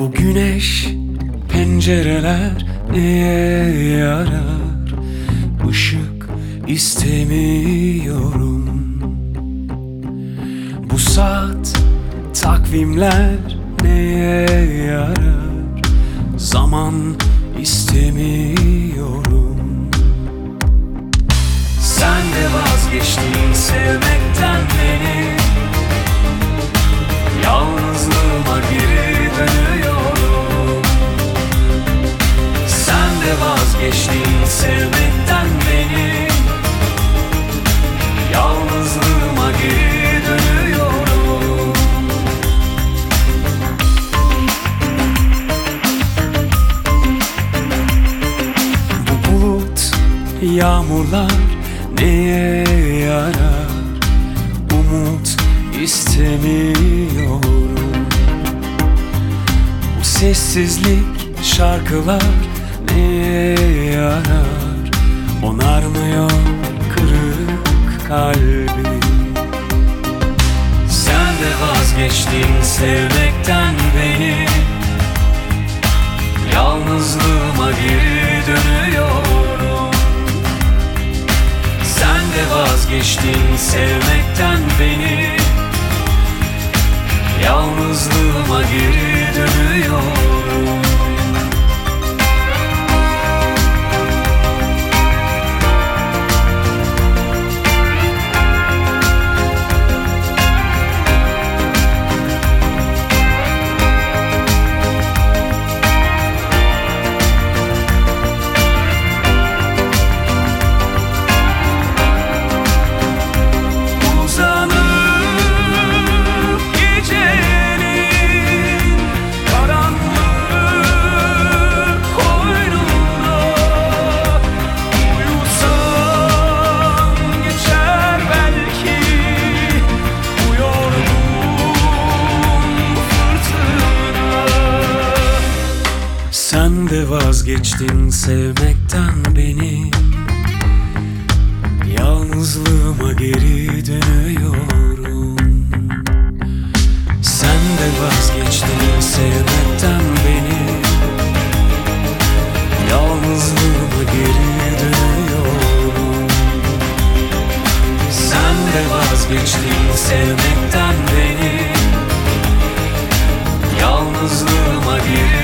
Bu güneş pencereler neye yarar? Işık istemiyorum. Bu saat takvimler neye yarar? Zaman istemiyorum. Sen de vazgeçtin sevmekten de vazgeçtin sevmekten beni. Yalnızlığıma geri dönüyorum. Bu bulut yağmurlar neye yarar? Umut istemiyorum. Bu sessizlik şarkılar neye yarar. Onarmıyor kırık kalbi Sen de vazgeçtin sevmekten beni. Yalnızlığıma geri dönüyorum. Sen de vazgeçtin sevmekten beni. Yalnızlığıma geri dönüyorum Sen de vazgeçtin sevmekten beni. Yalnızlığıma geri dönüyorum. Sen de vazgeçtin sevmekten beni. Yalnızlığıma geri dönüyorum. Sen de vazgeçtin sevmekten beni. Yalnızlığıma geri